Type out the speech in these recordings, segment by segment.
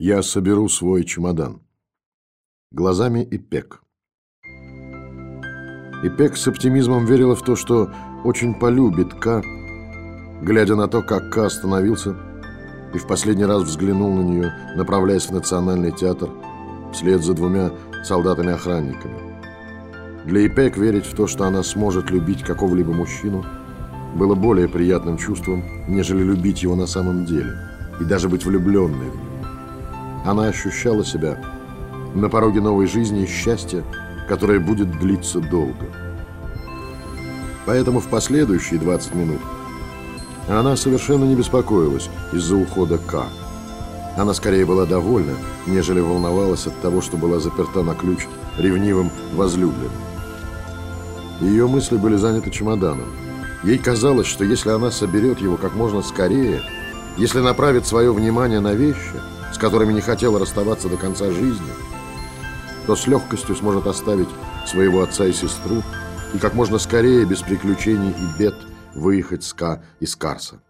Я соберу свой чемодан. Глазами Ипек. Ипек с оптимизмом верила в то, что очень полюбит К, глядя на то, как К остановился и в последний раз взглянул на нее, направляясь в Национальный театр вслед за двумя солдатами-охранниками. Для Ипек верить в то, что она сможет любить какого-либо мужчину, было более приятным чувством, нежели любить его на самом деле и даже быть влюбленной в него. Она ощущала себя на пороге новой жизни и счастья, которое будет длиться долго. Поэтому в последующие 20 минут она совершенно не беспокоилась из-за ухода К. Она скорее была довольна, нежели волновалась от того, что была заперта на ключ ревнивым возлюбленным. Ее мысли были заняты чемоданом. Ей казалось, что если она соберет его как можно скорее, если направит свое внимание на вещи, с которыми не хотела расставаться до конца жизни, то с легкостью сможет оставить своего отца и сестру и как можно скорее, без приключений и бед, выехать с Ка из Карса.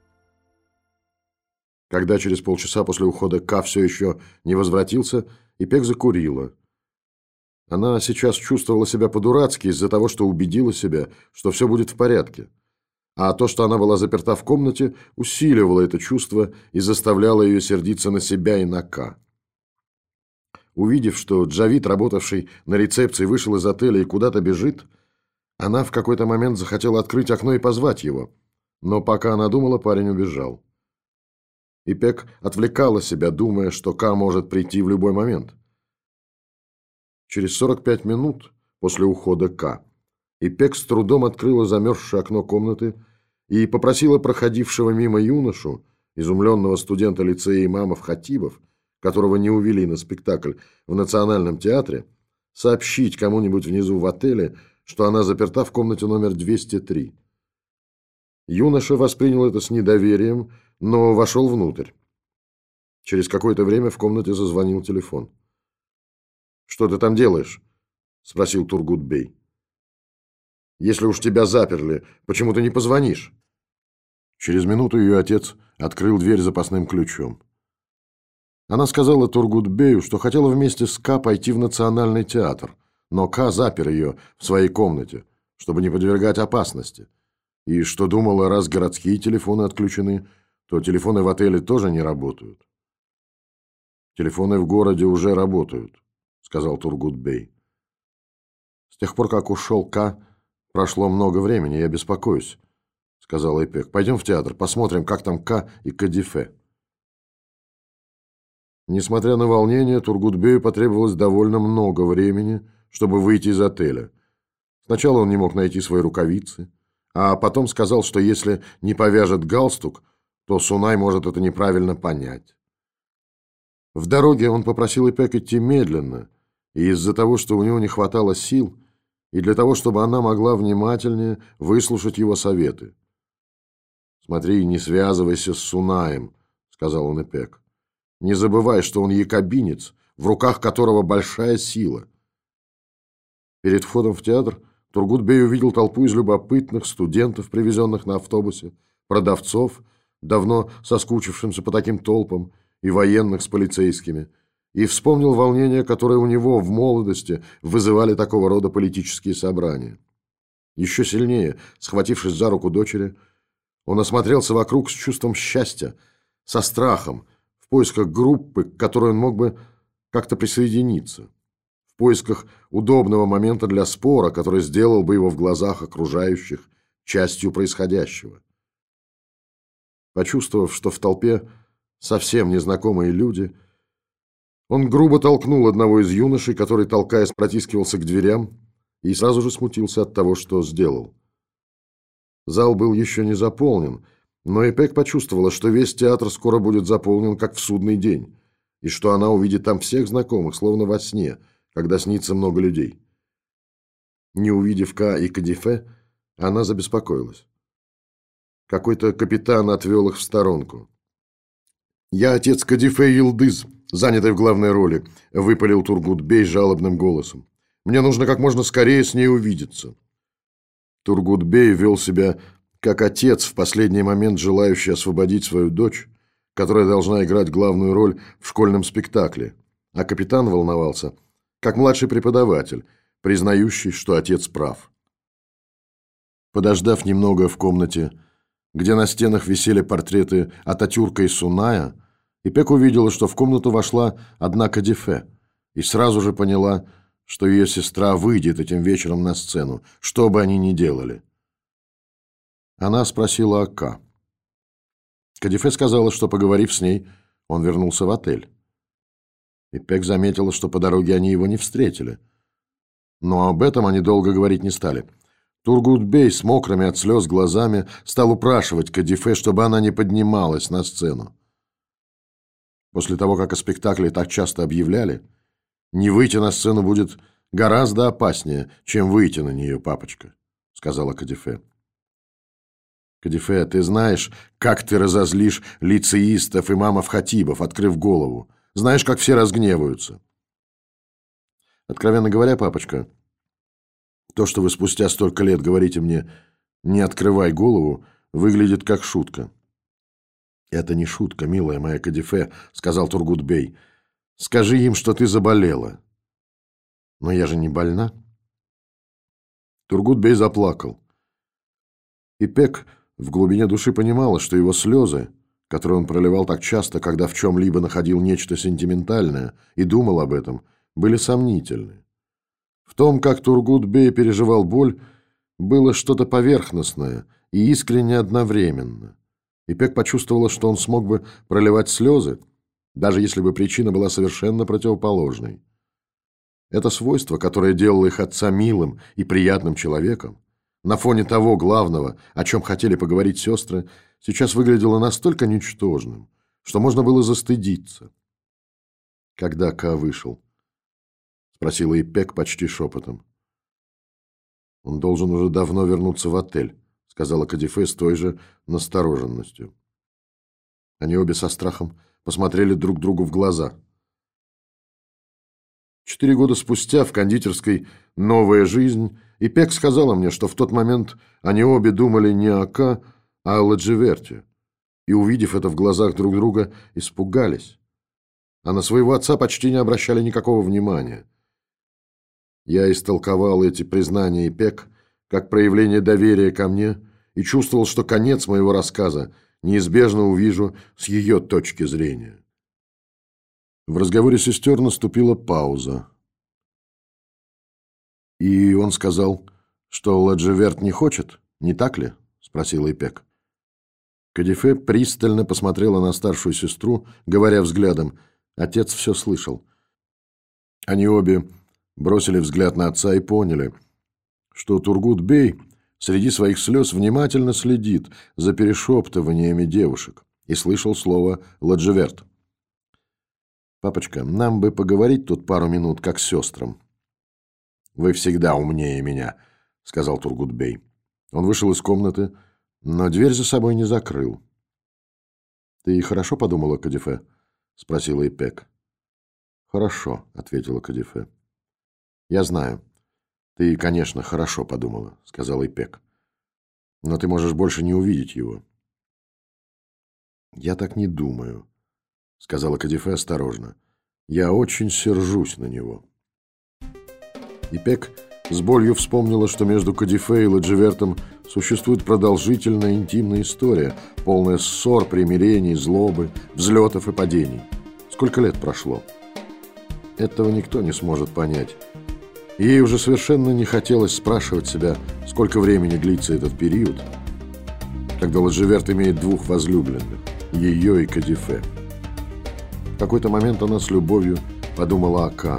Когда через полчаса после ухода Ка все еще не возвратился, Ипек закурила. Она сейчас чувствовала себя по-дурацки из-за того, что убедила себя, что все будет в порядке. А то, что она была заперта в комнате, усиливало это чувство и заставляло ее сердиться на себя и на Ка. Увидев, что Джавид, работавший на рецепции, вышел из отеля и куда-то бежит, она в какой-то момент захотела открыть окно и позвать его. Но пока она думала, парень убежал. Ипек отвлекала себя, думая, что Ка может прийти в любой момент. Через 45 минут после ухода К Ипек с трудом открыла замерзшее окно комнаты и попросила проходившего мимо юношу, изумленного студента лицея имамов Хатибов, которого не увели на спектакль в Национальном театре, сообщить кому-нибудь внизу в отеле, что она заперта в комнате номер 203. Юноша воспринял это с недоверием, но вошел внутрь. Через какое-то время в комнате зазвонил телефон. «Что ты там делаешь?» – спросил Тургутбей. «Если уж тебя заперли, почему ты не позвонишь?» Через минуту ее отец открыл дверь запасным ключом. Она сказала Тургутбею, что хотела вместе с Ка пойти в Национальный театр, но Ка запер ее в своей комнате, чтобы не подвергать опасности, и что думала, раз городские телефоны отключены, то телефоны в отеле тоже не работают. «Телефоны в городе уже работают», — сказал Тургутбей. «С тех пор, как ушел Ка, прошло много времени, я беспокоюсь», — сказал Эпек. «Пойдем в театр, посмотрим, как там Ка и Кадифе». Несмотря на волнение, Тургутбею потребовалось довольно много времени, чтобы выйти из отеля. Сначала он не мог найти свои рукавицы, а потом сказал, что если не повяжет галстук, то Сунай может это неправильно понять. В дороге он попросил Ипек идти медленно, и из-за того, что у него не хватало сил, и для того, чтобы она могла внимательнее выслушать его советы. «Смотри, не связывайся с Сунаем», — сказал он Ипек. Не забывай, что он якобинец, в руках которого большая сила. Перед входом в театр Тургутбей увидел толпу из любопытных студентов, привезенных на автобусе, продавцов, давно соскучившимся по таким толпам, и военных с полицейскими, и вспомнил волнение, которое у него в молодости вызывали такого рода политические собрания. Еще сильнее, схватившись за руку дочери, он осмотрелся вокруг с чувством счастья, со страхом, в поисках группы, к которой он мог бы как-то присоединиться, в поисках удобного момента для спора, который сделал бы его в глазах окружающих частью происходящего. Почувствовав, что в толпе совсем незнакомые люди, он грубо толкнул одного из юношей, который, толкаясь, протискивался к дверям, и сразу же смутился от того, что сделал. Зал был еще не заполнен – но Эпек почувствовала, что весь театр скоро будет заполнен, как в судный день, и что она увидит там всех знакомых, словно во сне, когда снится много людей. Не увидев Ка и Кадифе, она забеспокоилась. Какой-то капитан отвел их в сторонку. «Я отец Кадифе Илдыз, занятый в главной роли», — выпалил Тургутбей жалобным голосом. «Мне нужно как можно скорее с ней увидеться». Тургутбей вел себя как отец, в последний момент желающий освободить свою дочь, которая должна играть главную роль в школьном спектакле, а капитан волновался, как младший преподаватель, признающий, что отец прав. Подождав немного в комнате, где на стенах висели портреты Ататюрка и Суная, Ипек увидела, что в комнату вошла одна Кадифе, и сразу же поняла, что ее сестра выйдет этим вечером на сцену, что бы они ни делали. Она спросила Ака. Кадифе сказала, что, поговорив с ней, он вернулся в отель. Ипек заметила, что по дороге они его не встретили. Но об этом они долго говорить не стали. Тургутбей с мокрыми от слез глазами стал упрашивать Кадифе, чтобы она не поднималась на сцену. После того, как о спектакле так часто объявляли, не выйти на сцену будет гораздо опаснее, чем выйти на нее, папочка, сказала Кадифе. Кадифе, ты знаешь, как ты разозлишь лицеистов и мамов-хатибов, открыв голову. Знаешь, как все разгневаются. Откровенно говоря, папочка, то, что вы спустя столько лет говорите мне «не открывай голову», выглядит как шутка. «Это не шутка, милая моя Кадифе», — сказал Тургутбей. «Скажи им, что ты заболела». «Но я же не больна». Тургутбей заплакал. И Пек в глубине души понимала, что его слезы, которые он проливал так часто, когда в чем-либо находил нечто сентиментальное и думал об этом, были сомнительны. В том, как Тургут-бей переживал боль, было что-то поверхностное и искренне одновременно. И Пек почувствовала, что он смог бы проливать слезы, даже если бы причина была совершенно противоположной. Это свойство, которое делало их отца милым и приятным человеком, на фоне того главного, о чем хотели поговорить сестры, сейчас выглядело настолько ничтожным, что можно было застыдиться. Когда Ка вышел? Спросила Ипек почти шепотом. Он должен уже давно вернуться в отель, сказала Кадифе с той же настороженностью. Они обе со страхом посмотрели друг другу в глаза. Четыре года спустя в кондитерской «Новая жизнь» И Пек сказала мне, что в тот момент они обе думали не о Ка, а о Ладживерте. И, увидев это в глазах друг друга, испугались. А на своего отца почти не обращали никакого внимания. Я истолковал эти признания Пек как проявление доверия ко мне и чувствовал, что конец моего рассказа неизбежно увижу с ее точки зрения. В разговоре сестер наступила пауза. «И он сказал, что Ладжеверт не хочет, не так ли?» — спросил Ипек. Кадифе пристально посмотрела на старшую сестру, говоря взглядом. Отец все слышал. Они обе бросили взгляд на отца и поняли, что Тургут-бей среди своих слез внимательно следит за перешептываниями девушек и слышал слово «Ладжеверт». «Папочка, нам бы поговорить тут пару минут, как с сестрам», «Вы всегда умнее меня», — сказал Тургутбей. Он вышел из комнаты, но дверь за собой не закрыл. «Ты хорошо подумала, Кадифе?» — спросила Ипек. «Хорошо», — ответила Кадифе. «Я знаю. Ты, конечно, хорошо подумала», — сказал Ипек. «Но ты можешь больше не увидеть его». «Я так не думаю», — сказала Кадифе осторожно. «Я очень сержусь на него». И Пек с болью вспомнила, что между Кадифе и Ладживертом существует продолжительная интимная история, полная ссор, примирений, злобы, взлетов и падений. Сколько лет прошло? Этого никто не сможет понять. Ей уже совершенно не хотелось спрашивать себя, сколько времени длится этот период, когда Ладживерт имеет двух возлюбленных, ее и Кадифе. В какой-то момент она с любовью подумала о Ка,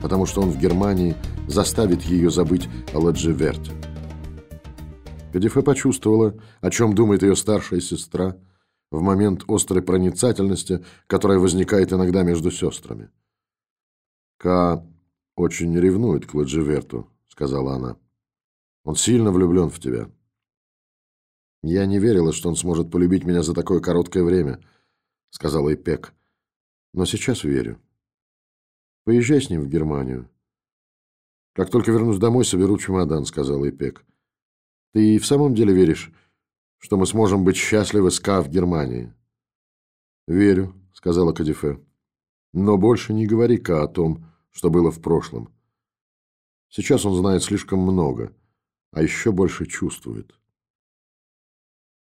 потому что он в Германии – заставит ее забыть о Ладжеверте. Кадифе почувствовала, о чем думает ее старшая сестра в момент острой проницательности, которая возникает иногда между сестрами. «Ка очень ревнует к Ладжеверту», — сказала она. «Он сильно влюблен в тебя». «Я не верила, что он сможет полюбить меня за такое короткое время», — сказала Ипек. «Но сейчас верю. Поезжай с ним в Германию. «Как только вернусь домой, соберу чемодан», — сказал Ипек. «Ты и в самом деле веришь, что мы сможем быть счастливы с Ка в Германии?» «Верю», — сказала Кадифе. «Но больше не говори-ка о том, что было в прошлом. Сейчас он знает слишком много, а еще больше чувствует».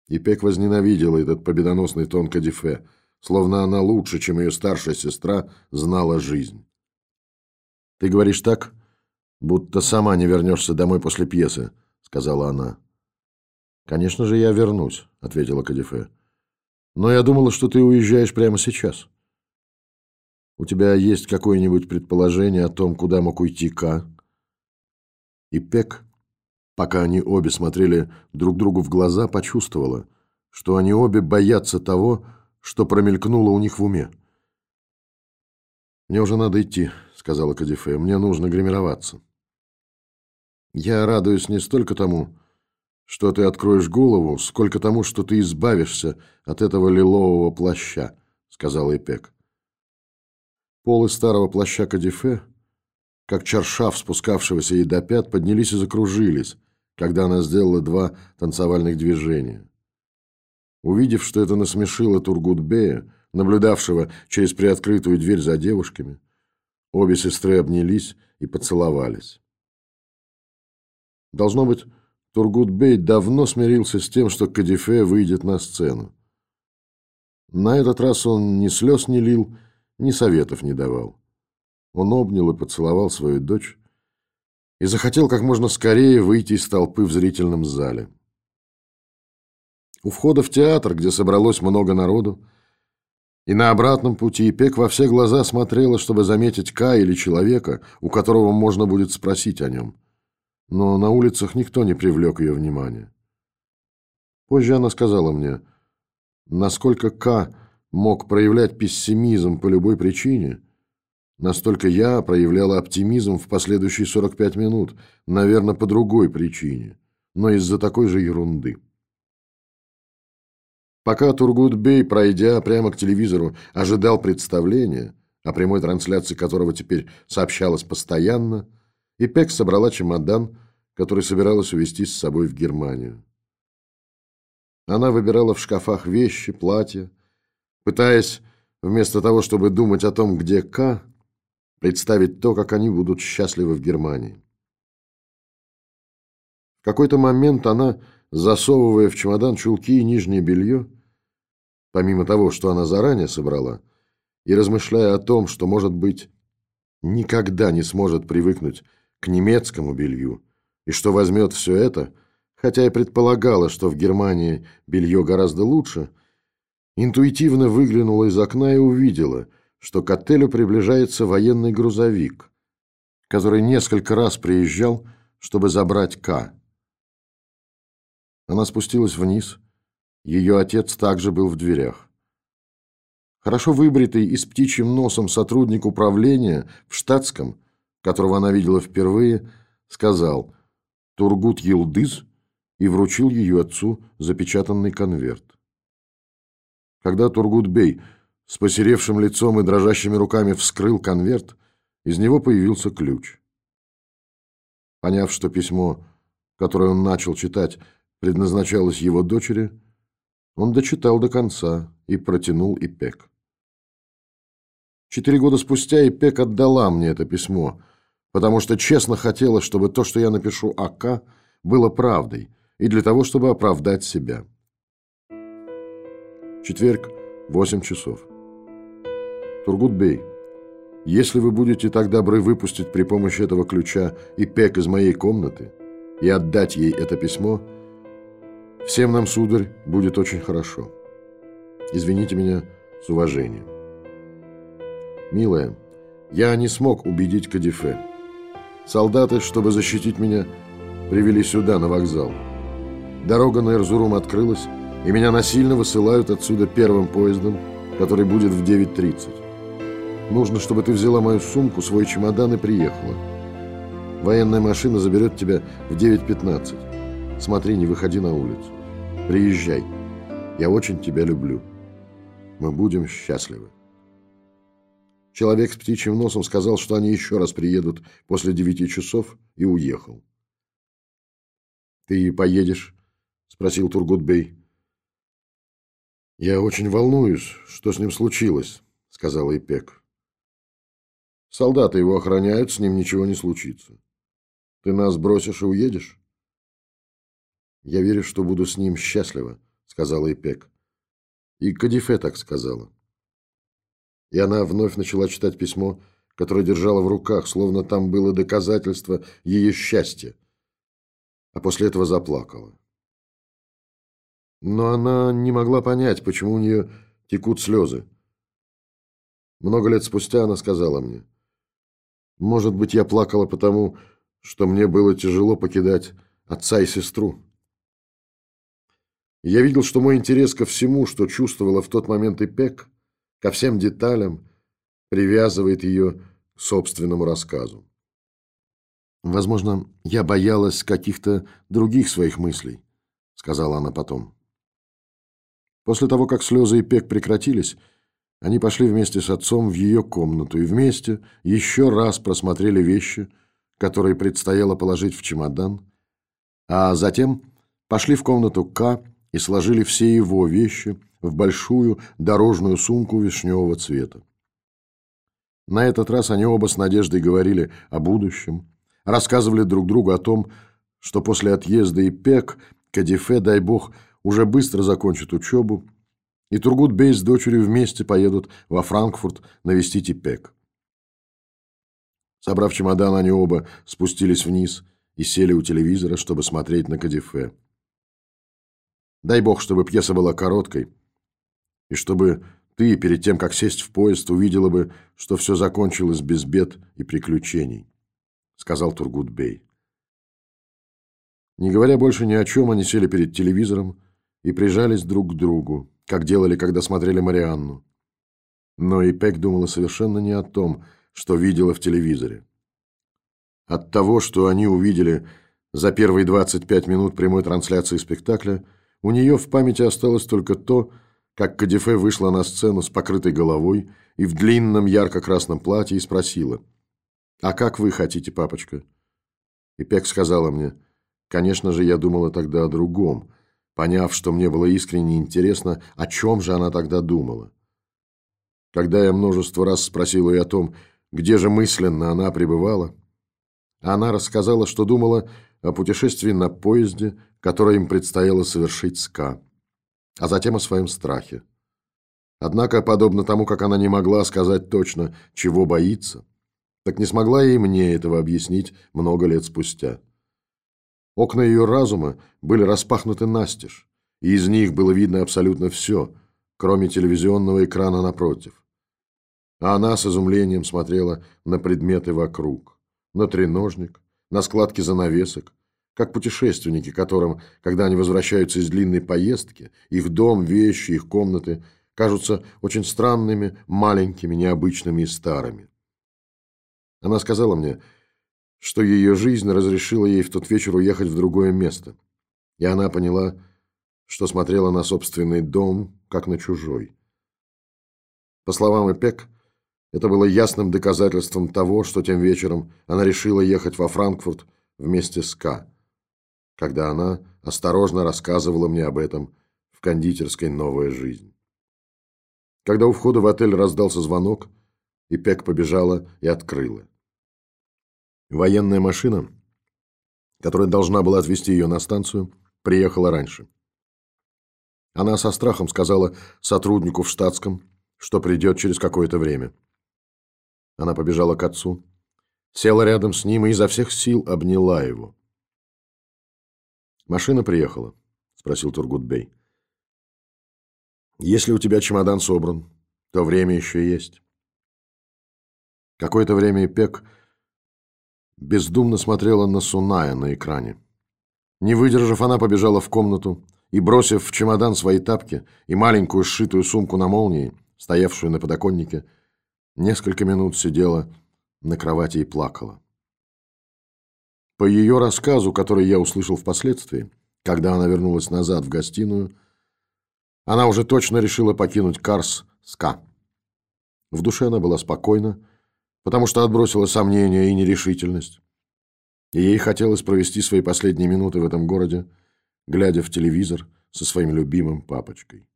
И Пек возненавидела этот победоносный тон Кадифе, словно она лучше, чем ее старшая сестра, знала жизнь. «Ты говоришь так, будто сама не вернешься домой после пьесы», — сказала она. «Конечно же, я вернусь», — ответила Кадифе. «Но я думала, что ты уезжаешь прямо сейчас. У тебя есть какое-нибудь предположение о том, куда мог уйти К?» И Пек, пока они обе смотрели друг другу в глаза, почувствовала, что они обе боятся того, что промелькнуло у них в уме. «Мне уже надо идти», — сказала Кадифе. «Мне нужно гримироваться». «Я радуюсь не столько тому, что ты откроешь голову, сколько тому, что ты избавишься от этого лилового плаща», — сказал Эпек. Полы старого плаща Кадифе, как чаршав спускавшегося ей до пят, поднялись и закружились, когда она сделала два танцевальных движения. Увидев, что это насмешило Тургутбея, наблюдавшего через приоткрытую дверь за девушками, обе сестры обнялись и поцеловались. Должно быть, Тургутбей давно смирился с тем, что Кадифе выйдет на сцену. На этот раз он ни слез не лил, ни советов не давал. Он обнял и поцеловал свою дочь и захотел как можно скорее выйти из толпы в зрительном зале. У входа в театр, где собралось много народу, и на обратном пути Ипек во все глаза смотрела, чтобы заметить Ка или человека, у которого можно будет спросить о нем но на улицах никто не привлек ее внимания. Позже она сказала мне, насколько К мог проявлять пессимизм по любой причине, настолько я проявляла оптимизм в последующие 45 минут, наверное, по другой причине, но из-за такой же ерунды. Пока Тургутбей, пройдя прямо к телевизору, ожидал представления, о прямой трансляции которого теперь сообщалось постоянно, Ипек собрала чемодан, который собиралась увезти с собой в Германию. Она выбирала в шкафах вещи, платья, пытаясь, вместо того, чтобы думать о том, где К, представить то, как они будут счастливы в Германии. В какой-то момент она, засовывая в чемодан чулки и нижнее белье, помимо того, что она заранее собрала, и размышляя о том, что, может быть, никогда не сможет привыкнуть к немецкому белью, и что возьмет все это, хотя и предполагала, что в Германии белье гораздо лучше, интуитивно выглянула из окна и увидела, что к отелю приближается военный грузовик, который несколько раз приезжал, чтобы забрать К. Она спустилась вниз. Ее отец также был в дверях. Хорошо выбритый и с птичьим носом сотрудник управления в штатском – которого она видела впервые, сказал «Тургут Елдыз» и вручил ее отцу запечатанный конверт. Когда Тургут Бей с посеревшим лицом и дрожащими руками вскрыл конверт, из него появился ключ. Поняв, что письмо, которое он начал читать, предназначалось его дочери, он дочитал до конца и протянул Ипек. Четыре года спустя Ипек отдала мне это письмо – потому что честно хотела, чтобы то, что я напишу АК, было правдой, и для того, чтобы оправдать себя. Четверг, 8 часов. Тургутбей, если вы будете так добры выпустить при помощи этого ключа и пек из моей комнаты и отдать ей это письмо, всем нам, сударь, будет очень хорошо. Извините меня с уважением. Милая, я не смог убедить Кадифе. Солдаты, чтобы защитить меня, привели сюда, на вокзал. Дорога на Эрзурум открылась, и меня насильно высылают отсюда первым поездом, который будет в 9.30. Нужно, чтобы ты взяла мою сумку, свой чемодан и приехала. Военная машина заберет тебя в 9.15. Смотри, не выходи на улицу. Приезжай. Я очень тебя люблю. Мы будем счастливы. Человек с птичьим носом сказал, что они еще раз приедут после девяти часов, и уехал. «Ты поедешь?» – спросил Тургутбей. «Я очень волнуюсь, что с ним случилось», — сказала Ипек. «Солдаты его охраняют, с ним ничего не случится. Ты нас бросишь и уедешь?» «Я верю, что буду с ним счастлива», — сказала Ипек. И Кадифе так сказала. И она вновь начала читать письмо, которое держала в руках, словно там было доказательство ее счастья. А после этого заплакала. Но она не могла понять, почему у нее текут слезы. Много лет спустя она сказала мне, «Может быть, я плакала потому, что мне было тяжело покидать отца и сестру». Я видел, что мой интерес ко всему, что чувствовала в тот момент Ипек, ко всем деталям, привязывает ее к собственному рассказу. «Возможно, я боялась каких-то других своих мыслей», — сказала она потом. После того, как слезы и пек прекратились, они пошли вместе с отцом в ее комнату и вместе еще раз просмотрели вещи, которые предстояло положить в чемодан, а затем пошли в комнату К и сложили все его вещи в большую дорожную сумку вишневого цвета. На этот раз они оба с надеждой говорили о будущем, рассказывали друг другу о том, что после отъезда и пек Кадифе, дай бог, уже быстро закончит учебу, и Тургут Бей с дочерью вместе поедут во Франкфурт навестить Ипек. Собрав чемодан, они оба спустились вниз и сели у телевизора, чтобы смотреть на Кадифе. Дай бог, чтобы пьеса была короткой, и чтобы ты, перед тем, как сесть в поезд, увидела бы, что все закончилось без бед и приключений, сказал Тургут Бей. Не говоря больше ни о чем, они сели перед телевизором, и прижались друг к другу, как делали, когда смотрели Марианну. Но и Пек думала совершенно не о том, что видела в телевизоре. От того, что они увидели за первые 25 минут прямой трансляции спектакля, у нее в памяти осталось только то, как Кадифе вышла на сцену с покрытой головой и в длинном ярко-красном платье и спросила, «А как вы хотите, папочка?» И Пек сказала мне, «Конечно же, я думала тогда о другом» поняв, что мне было искренне интересно, о чем же она тогда думала. Когда я множество раз спросил ее о том, где же мысленно она пребывала, она рассказала, что думала о путешествии на поезде, которое им предстояло совершить с Ка, а затем о своем страхе. Однако, подобно тому, как она не могла сказать точно, чего боится, так не смогла и мне этого объяснить много лет спустя. Окна ее разума были распахнуты настежь, и из них было видно абсолютно все, кроме телевизионного экрана напротив. А она с изумлением смотрела на предметы вокруг, на треножник, на складки занавесок, как путешественники, которым, когда они возвращаются из длинной поездки, их дом, вещи, их комнаты кажутся очень странными, маленькими, необычными и старыми. Она сказала мне, что ее жизнь разрешила ей в тот вечер уехать в другое место. И она поняла, что смотрела на собственный дом, как на чужой. По словам Эпек, это было ясным доказательством того, что тем вечером она решила ехать во Франкфурт вместе с К, когда она осторожно рассказывала мне об этом в кондитерской «Новая жизнь». Когда у входа в отель раздался звонок, Ипек побежала и открыла. Военная машина, которая должна была отвезти ее на станцию, приехала раньше. Она со страхом сказала сотруднику в штатском, что придет через какое-то время. Она побежала к отцу, села рядом с ним и изо всех сил обняла его. «Машина приехала?» – спросил Тургутбей. «Если у тебя чемодан собран, то время еще есть». Какое-то время Пек бездумно смотрела на Суная на экране. Не выдержав, она побежала в комнату и, бросив в чемодан свои тапки и маленькую сшитую сумку на молнии, стоявшую на подоконнике, несколько минут сидела на кровати и плакала. По ее рассказу, который я услышал впоследствии, когда она вернулась назад в гостиную, она уже точно решила покинуть Карс с К. В душе она была спокойна, потому что отбросила сомнения и нерешительность. И ей хотелось провести свои последние минуты в этом городе, глядя в телевизор со своим любимым папочкой.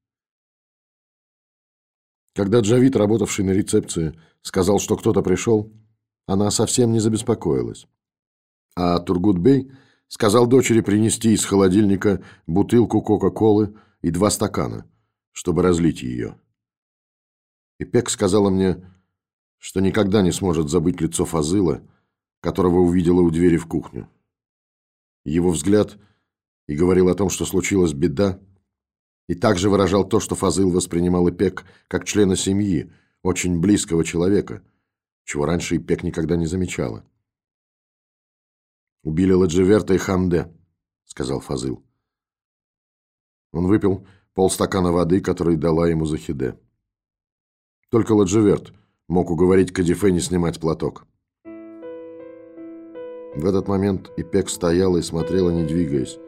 Когда Джавид, работавший на рецепции, сказал, что кто-то пришел, она совсем не забеспокоилась. А Тургутбей сказал дочери принести из холодильника бутылку Кока-Колы и два стакана, чтобы разлить ее. И Пек сказала мне, что никогда не сможет забыть лицо Фазыла, которого увидела у двери в кухню. Его взгляд и говорил о том, что случилась беда, и также выражал то, что Фазыл воспринимал Ипек как члена семьи, очень близкого человека, чего раньше Ипек никогда не замечала. «Убили Ладживерта и Хамде», — сказал Фазыл. Он выпил полстакана воды, который дала ему Захиде. Только Ладживерт мог уговорить Кадифе не снимать платок. В этот момент Ипек стояла и смотрела, не двигаясь,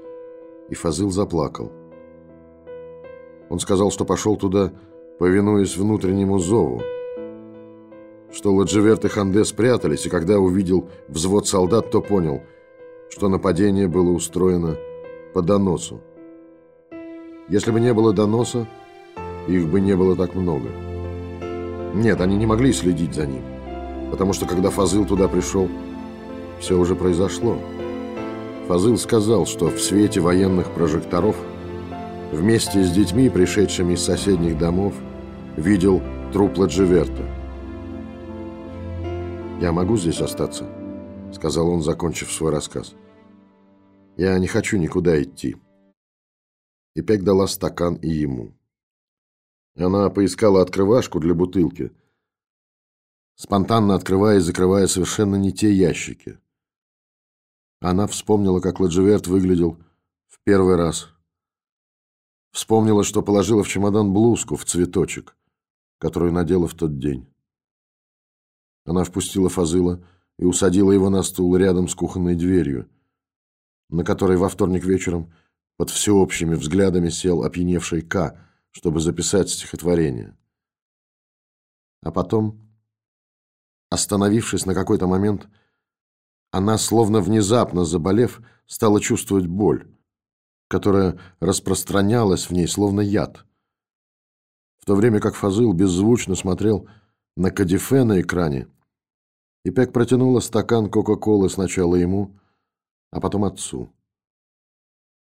и Фазыл заплакал. Он сказал, что пошел туда, повинуясь внутреннему зову, что Ладживерт и Ханде спрятались, и когда увидел взвод солдат, то понял, что нападение было устроено по доносу. Если бы не было доноса, их бы не было так много. Нет, они не могли следить за ним, потому что когда Фазыл туда пришел, все уже произошло. Фазыл сказал, что в свете военных прожекторов вместе с детьми, пришедшими из соседних домов, видел труп Ладживерта. «Я могу здесь остаться?» — сказал он, закончив свой рассказ. «Я не хочу никуда идти». И Пек дала стакан и ему. Она поискала открывашку для бутылки, спонтанно открывая и закрывая совершенно не те ящики. Она вспомнила, как Ладживерт выглядел в первый раз. Вспомнила, что положила в чемодан блузку в цветочек, которую надела в тот день. Она впустила Фазыла и усадила его на стул рядом с кухонной дверью, на которой во вторник вечером под всеобщими взглядами сел опьяневший К, чтобы записать стихотворение. А потом, остановившись на какой-то момент, она, словно внезапно заболев, стала чувствовать боль, которая распространялась в ней, словно яд. В то время как Фазыл беззвучно смотрел на кадифе на экране, и Пек протянула стакан Кока-Колы сначала ему, а потом отцу.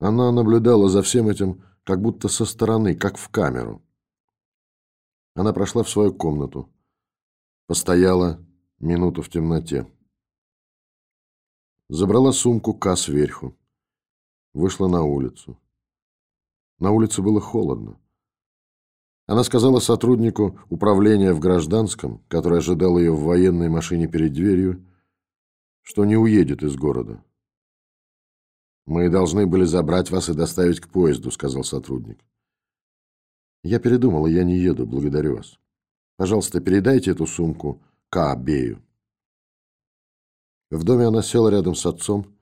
Она наблюдала за всем этим как будто со стороны, как в камеру. Она прошла в свою комнату, постояла минуту в темноте. Забрала сумку Ка сверху. Вышла на улицу. На улице было холодно. Она сказала сотруднику управления в гражданском, который ожидал ее в военной машине перед дверью, что не уедет из города. «Мы должны были забрать вас и доставить к поезду», — сказал сотрудник. «Я передумала, я не еду, благодарю вас. Пожалуйста, передайте эту сумку К. Бею». В доме она села рядом с отцом,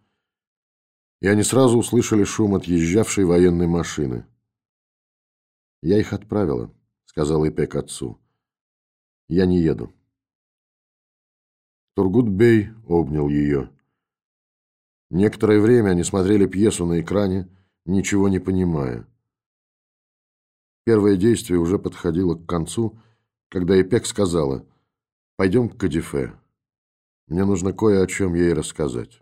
и они сразу услышали шум отъезжавшей военной машины. «Я их отправила», — сказал Ипек отцу. «Я не еду». Тургут-бей обнял ее. Некоторое время они смотрели пьесу на экране, ничего не понимая. Первое действие уже подходило к концу, когда Ипек сказала «Пойдем к Кадифе». Мне нужно кое о чем ей рассказать.